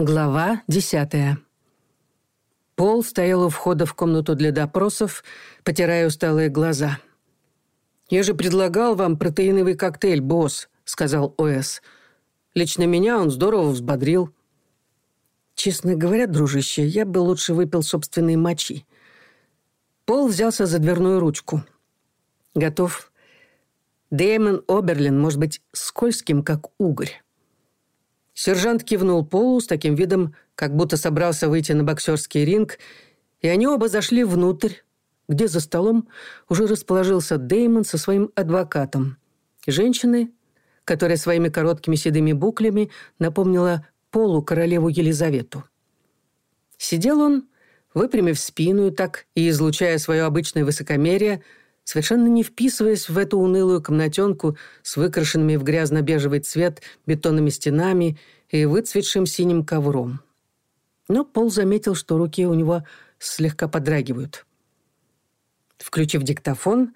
Глава десятая. Пол стоял у входа в комнату для допросов, потирая усталые глаза. «Я же предлагал вам протеиновый коктейль, босс», — сказал О.С. «Лично меня он здорово взбодрил». «Честно говоря, дружище, я бы лучше выпил собственные мочи». Пол взялся за дверную ручку. «Готов?» Дэймон Сержант кивнул Полу с таким видом, как будто собрался выйти на боксерский ринг, и они оба зашли внутрь, где за столом уже расположился Деймон со своим адвокатом. Женщины, которая своими короткими седыми буклями напомнила Полу королеву Елизавету. Сидел он, выпрямив спину и так и излучая свое обычное высокомерие – совершенно не вписываясь в эту унылую комнатенку с выкрашенными в грязно-бежевый цвет бетонными стенами и выцветшим синим ковром. Но Пол заметил, что руки у него слегка подрагивают. Включив диктофон,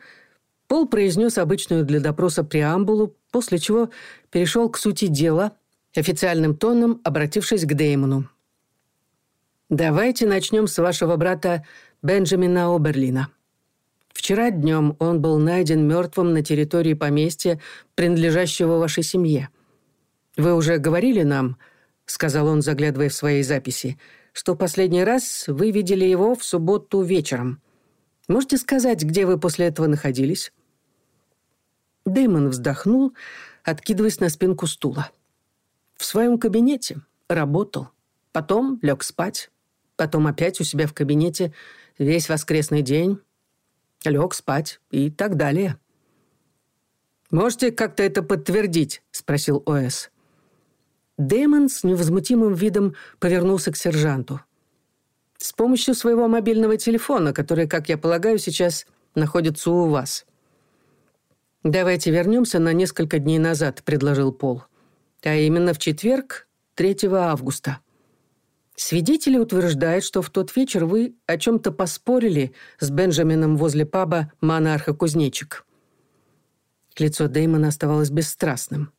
Пол произнес обычную для допроса преамбулу, после чего перешел к сути дела, официальным тоном обратившись к Деймону. «Давайте начнем с вашего брата Бенджамина Оберлина». Вчера днем он был найден мертвым на территории поместья, принадлежащего вашей семье. Вы уже говорили нам, — сказал он, заглядывая в свои записи, — что последний раз вы видели его в субботу вечером. Можете сказать, где вы после этого находились?» Дэймон вздохнул, откидываясь на спинку стула. «В своем кабинете. Работал. Потом лег спать. Потом опять у себя в кабинете. Весь воскресный день. лег спать и так далее. «Можете как-то это подтвердить?» — спросил О.С. Дэймон с невозмутимым видом повернулся к сержанту. «С помощью своего мобильного телефона, который, как я полагаю, сейчас находится у вас». Свидетели утверждают, что в тот вечер вы о чем-то поспорили с Бенджамином возле паба «Монарха Кузнечик». Лицо Дэймона оставалось бесстрастным.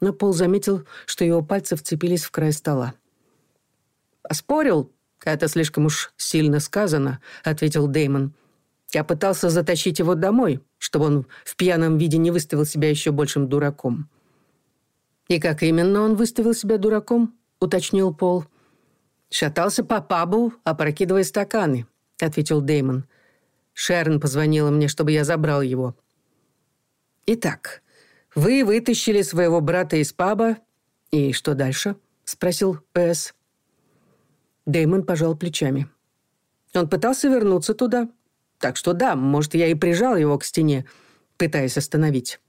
Но Пол заметил, что его пальцы вцепились в край стола. «Поспорил? Это слишком уж сильно сказано», — ответил Дэймон. «Я пытался затащить его домой, чтобы он в пьяном виде не выставил себя еще большим дураком». «И как именно он выставил себя дураком?» — уточнил Пол. «Пол». «Шатался по пабу, опрокидывая стаканы», — ответил Деймон. Шерн позвонила мне, чтобы я забрал его. «Итак, вы вытащили своего брата из паба, и что дальше?» — спросил П.С. Деймон пожал плечами. Он пытался вернуться туда. Так что да, может, я и прижал его к стене, пытаясь остановить.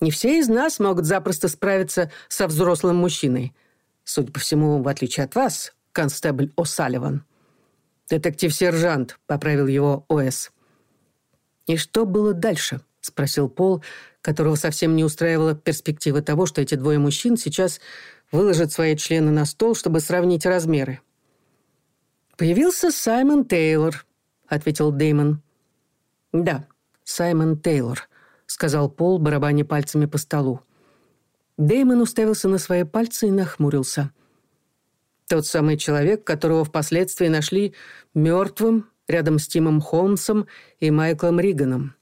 Не все из нас могут запросто справиться со взрослым мужчиной. Судя по всему, в отличие от вас, констебль О'Салливан. «Детектив-сержант», — поправил его О.С. «И что было дальше?» — спросил Пол, которого совсем не устраивала перспектива того, что эти двое мужчин сейчас выложат свои члены на стол, чтобы сравнить размеры. «Появился Саймон Тейлор», — ответил Деймон. «Да, Саймон Тейлор», — сказал Пол, барабаня пальцами по столу. Деймон уставился на свои пальцы и нахмурился — Тот самый человек, которого впоследствии нашли мертвым рядом с Тимом Холмсом и Майклом Риганом.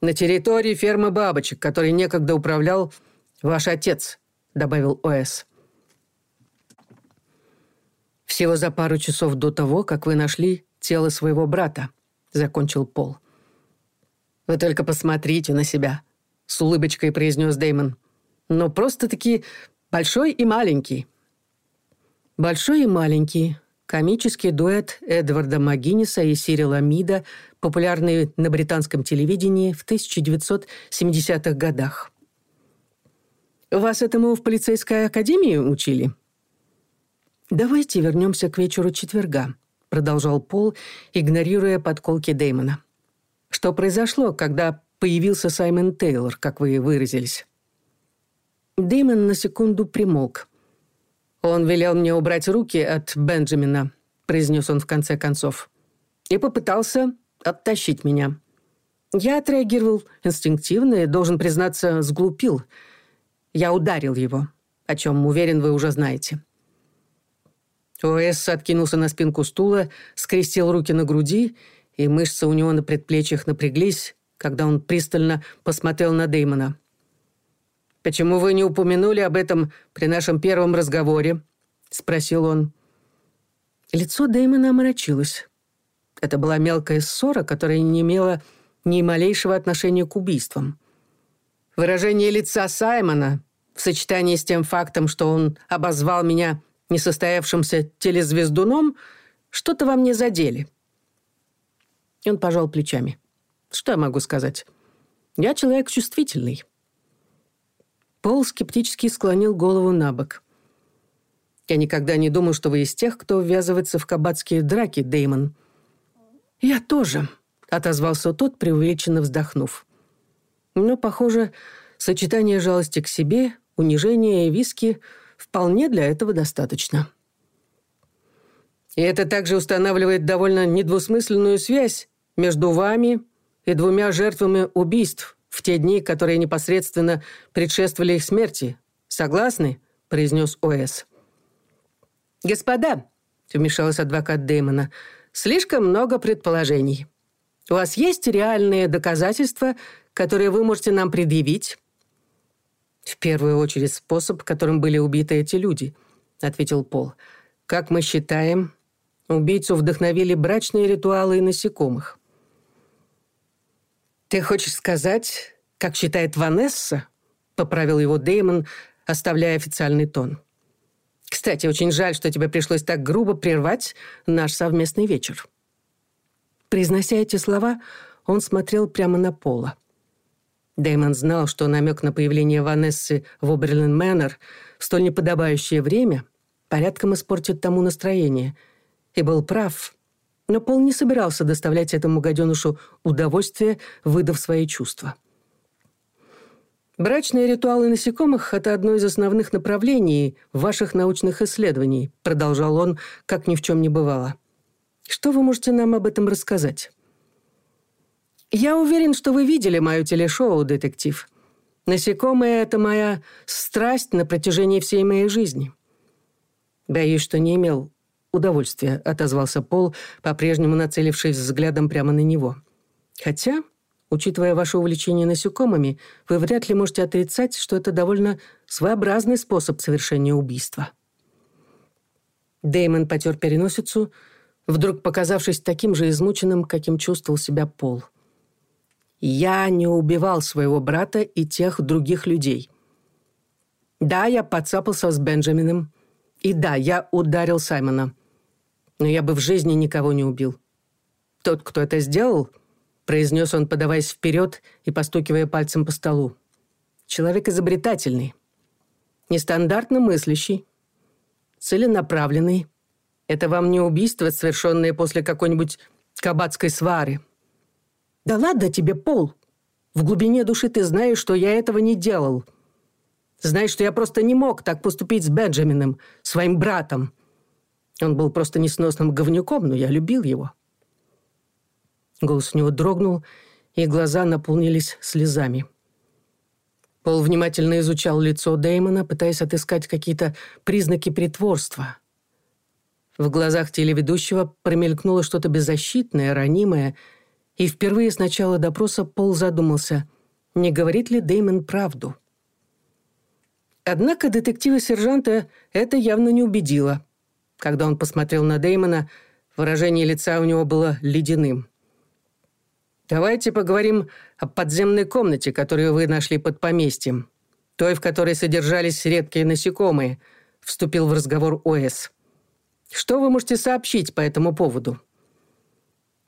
«На территории фермы бабочек, которой некогда управлял ваш отец», — добавил О.С. «Всего за пару часов до того, как вы нашли тело своего брата», — закончил Пол. «Вы только посмотрите на себя», — с улыбочкой произнес Дэймон. Но просто просто-таки большой и маленький». Большой и маленький, комический дуэт Эдварда Магиниса и Сирила Мида, популярный на британском телевидении в 1970-х годах. «Вас этому в полицейской академии учили?» «Давайте вернемся к вечеру четверга», — продолжал Пол, игнорируя подколки Дэймона. «Что произошло, когда появился Саймон Тейлор, как вы выразились?» Дэймон на секунду примолк — он велел мне убрать руки от Бенджамина», — произнес он в конце концов. «И попытался оттащить меня». Я отреагировал инстинктивно и, должен признаться, сглупил. Я ударил его, о чем, уверен, вы уже знаете. Уэс откинулся на спинку стула, скрестил руки на груди, и мышцы у него на предплечьях напряглись, когда он пристально посмотрел на Дэймона. «Почему вы не упомянули об этом при нашем первом разговоре?» — спросил он. Лицо Дэймона омрачилось. Это была мелкая ссора, которая не имела ни малейшего отношения к убийствам. Выражение лица Саймона в сочетании с тем фактом, что он обозвал меня несостоявшимся телезвездуном, что-то во мне задели. И он пожал плечами. Что я могу сказать? Я человек чувствительный. Пол скептически склонил голову на бок. «Я никогда не думал, что вы из тех, кто ввязывается в кабацкие драки, Деймон». «Я тоже», — отозвался тот, преувеличенно вздохнув. «Но, похоже, сочетание жалости к себе, унижения и виски в те дни, которые непосредственно предшествовали их смерти. Согласны?» – произнес О.С. «Господа», – вмешалась адвокат Дэймона, – «слишком много предположений. У вас есть реальные доказательства, которые вы можете нам предъявить?» «В первую очередь способ, которым были убиты эти люди», – ответил Пол. «Как мы считаем, убийцу вдохновили брачные ритуалы и насекомых. «Ты хочешь сказать, как считает Ванесса?» — поправил его Деймон, оставляя официальный тон. «Кстати, очень жаль, что тебе пришлось так грубо прервать наш совместный вечер». Произнося эти слова, он смотрел прямо на Пола. Дэймон знал, что но Пол не собирался доставлять этому гаденушу удовольствие, выдав свои чувства. «Брачные ритуалы насекомых — это одно из основных направлений ваших научных исследований», продолжал он, как ни в чем не бывало. «Что вы можете нам об этом рассказать?» «Я уверен, что вы видели мое телешоу, детектив. Насекомые — это моя страсть на протяжении всей моей жизни». «Боюсь, что не имел удовольствие», — отозвался Пол, по-прежнему нацелившись взглядом прямо на него. «Хотя, учитывая ваше увлечение насекомыми, вы вряд ли можете отрицать, что это довольно своеобразный способ совершения убийства». Дэймон потер переносицу, вдруг показавшись таким же измученным, каким чувствовал себя Пол. «Я не убивал своего брата и тех других людей. Да, я подцапался с Бенджамином. И да, я ударил Саймона. но я бы в жизни никого не убил. Тот, кто это сделал, произнес он, подаваясь вперед и постукивая пальцем по столу. Человек изобретательный, нестандартно мыслящий, целенаправленный. Это вам не убийство, совершенное после какой-нибудь кабацкой свары. Да ладно тебе, Пол. В глубине души ты знаешь, что я этого не делал. Знаешь, что я просто не мог так поступить Он был просто несносным говнюком, но я любил его. Голос у него дрогнул, и глаза наполнились слезами. Пол внимательно изучал лицо Дэймона, пытаясь отыскать какие-то признаки притворства. В глазах телеведущего промелькнуло что-то беззащитное, ранимое, и впервые с начала допроса Пол задумался, не говорит ли Дэймон правду. Однако детектива-сержанта это явно не убедило – когда он посмотрел на Деймона, выражение лица у него было ледяным. «Давайте поговорим о подземной комнате, которую вы нашли под поместьем. Той, в которой содержались редкие насекомые», — вступил в разговор Оэс. «Что вы можете сообщить по этому поводу?»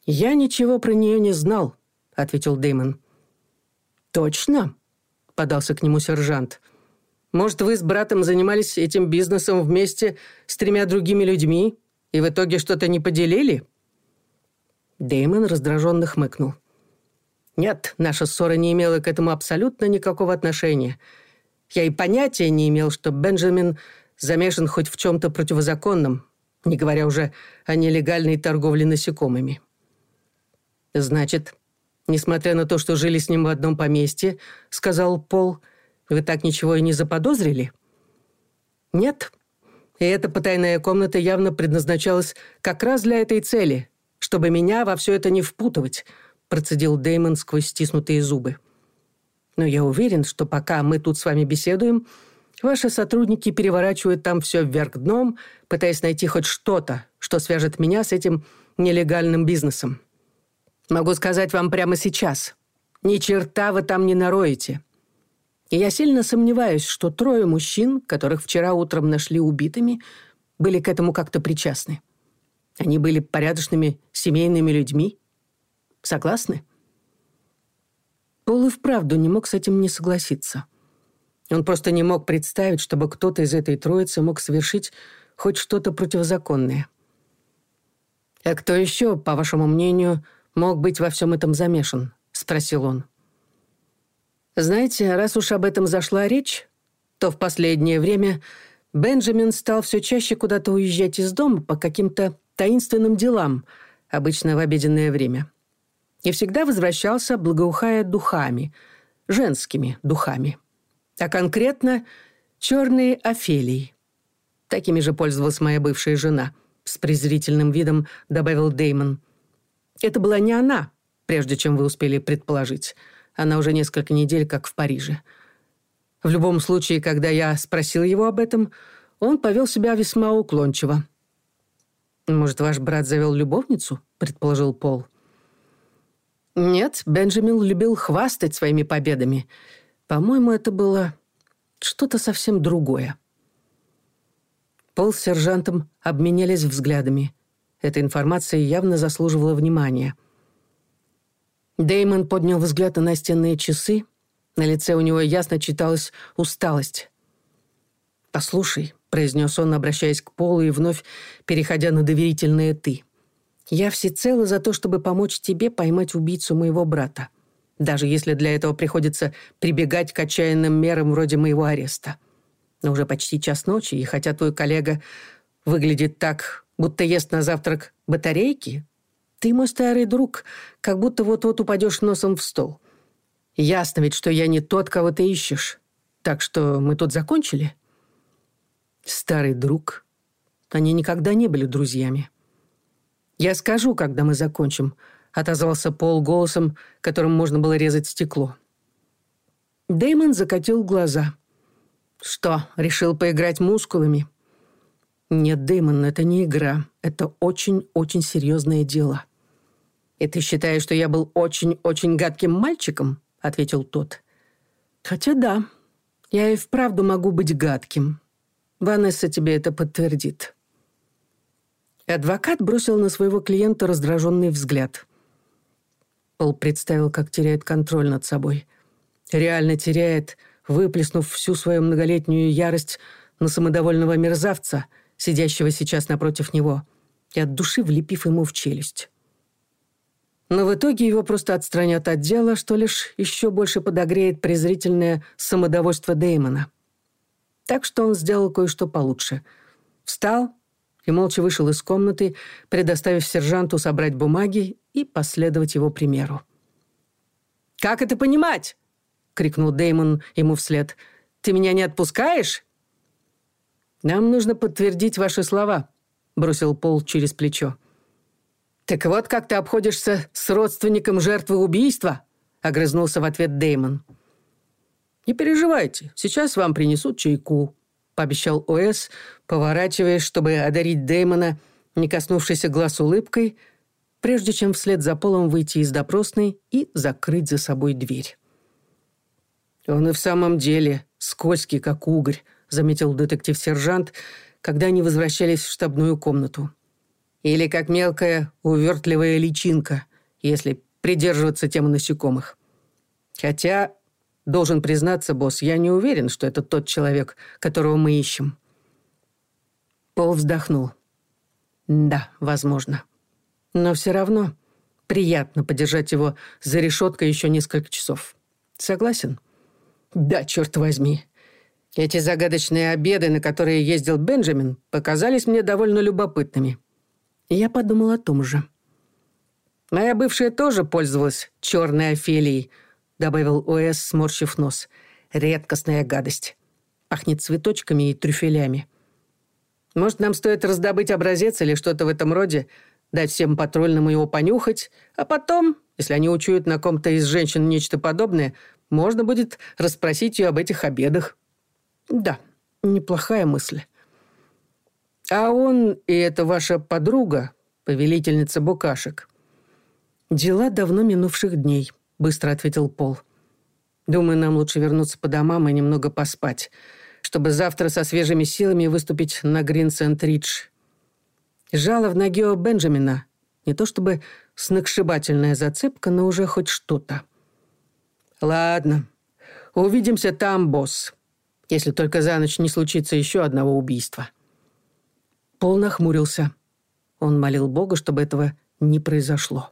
«Я ничего про нее не знал», — ответил Дэймон. «Точно?» — подался к нему сержант. «Точно?» Может, вы с братом занимались этим бизнесом вместе с тремя другими людьми и в итоге что-то не поделили?» Дэймон раздраженно хмыкнул. «Нет, наша ссора не имела к этому абсолютно никакого отношения. Я и понятия не имел, что Бенджамин замешан хоть в чем-то противозаконном, не говоря уже о нелегальной торговле насекомыми». «Значит, несмотря на то, что жили с ним в одном поместье, — сказал Пол, — вы так ничего и не заподозрили? Нет. И эта потайная комната явно предназначалась как раз для этой цели, чтобы меня во все это не впутывать, процедил Деймон сквозь стиснутые зубы. Но я уверен, что пока мы тут с вами беседуем, ваши сотрудники переворачивают там все вверх дном, пытаясь найти хоть что-то, что свяжет меня с этим нелегальным бизнесом. Могу сказать вам прямо сейчас. Ни черта вы там не нароете. И я сильно сомневаюсь, что трое мужчин, которых вчера утром нашли убитыми, были к этому как-то причастны. Они были порядочными семейными людьми. Согласны? Пол и вправду не мог с этим не согласиться. Он просто не мог представить, чтобы кто-то из этой троицы мог совершить хоть что-то противозаконное. «А кто Знаете, раз уж об этом зашла речь, то в последнее время Бенджамин стал все чаще куда-то уезжать из дома по каким-то таинственным делам, обычно в обеденное время. И всегда возвращался, благоухая духами, женскими духами. А конкретно черные офелии. Такими же пользовалась моя бывшая жена, с презрительным видом добавил Деймон. Это была не она, прежде чем вы успели предположить – она уже несколько недель как в Париже. В любом случае, когда я спросил его об этом, он повел себя весьма уклончиво. «Может, ваш брат завел любовницу?» — предположил Пол. «Нет, Бенджамин любил хвастать своими победами. По-моему, это было что-то совсем другое». Пол с сержантом обменялись взглядами. Эта информация явно заслуживала внимания — Деймон поднял взгляд на настенные часы. На лице у него ясно читалась усталость. «Послушай», — произнес он, обращаясь к Полу и вновь переходя на доверительное «ты». «Я всецело за то, чтобы помочь тебе поймать убийцу моего брата, даже если для этого приходится прибегать к отчаянным мерам вроде моего ареста. Но уже почти час ночи, и хотя твой коллега выглядит так, будто ест на завтрак батарейки, ты мой старый друг, как будто вот-вот упадешь носом в стол. Ясно ведь, что я не тот, кого ты ищешь. Так что мы тут закончили?» «Старый друг. Они никогда не были друзьями». «Я скажу, когда мы закончим», — отозвался Пол голосом, которым можно было резать стекло. Дэймон закатил глаза. «Что, решил поиграть мускулами?» «Нет, Дэймон, это не игра. Это очень-очень серьезное дело». «И ты считаешь, что я был очень-очень гадким мальчиком?» — ответил тот. «Хотя да, я и вправду могу быть гадким. Ванесса тебе это подтвердит». Адвокат бросил на своего клиента раздраженный взгляд. Пол представил, как теряет контроль над собой. Реально теряет, выплеснув всю свою многолетнюю ярость на самодовольного мерзавца, сидящего сейчас напротив него, и от души влепив ему в челюсть. Но в итоге его просто отстранят от дела, что лишь еще больше подогреет презрительное самодовольство Дэймона. Так что он сделал кое-что получше. «Так вот как ты обходишься с родственником жертвы убийства?» — огрызнулся в ответ Деймон. «Не переживайте, сейчас вам принесут чайку», — пообещал О.С., поворачиваясь, чтобы одарить Деймона, не коснувшийся глаз улыбкой, прежде чем вслед за полом выйти из допросной и закрыть за собой дверь. «Он и в самом деле скользкий, как угорь», — заметил детектив-сержант, когда они возвращались в штабную комнату или как мелкая увертливая личинка, если придерживаться темы насекомых. Хотя, должен признаться, босс, я не уверен, что это тот человек, которого мы ищем. Пол вздохнул. Да, возможно. Но все равно приятно подержать его за решеткой еще несколько часов. Согласен? Да, черт возьми. Эти загадочные обеды, на которые ездил Бенджамин, показались мне довольно любопытными. Я подумал о том же. «Моя бывшая тоже пользовалась черной афелией», — добавил О.С., сморщив нос. «Редкостная гадость. Пахнет цветочками и трюфелями. Может, нам стоит раздобыть образец или что-то в этом роде, дать всем патрульным его понюхать, а потом, если они учуют на ком-то из женщин нечто подобное, можно будет расспросить ее об этих обедах». «Да, неплохая мысль». «А он и это ваша подруга, повелительница букашек». «Дела давно минувших дней», — быстро ответил Пол. «Думаю, нам лучше вернуться по домам и немного поспать, чтобы завтра со свежими силами выступить на Грин-Сент-Ридж». Жало в Гео Бенджамина. Не то чтобы сногсшибательная зацепка, но уже хоть что-то. «Ладно, увидимся там, босс, если только за ночь не случится еще одного убийства». Пол нахмурился. Он молил Бога, чтобы этого не произошло.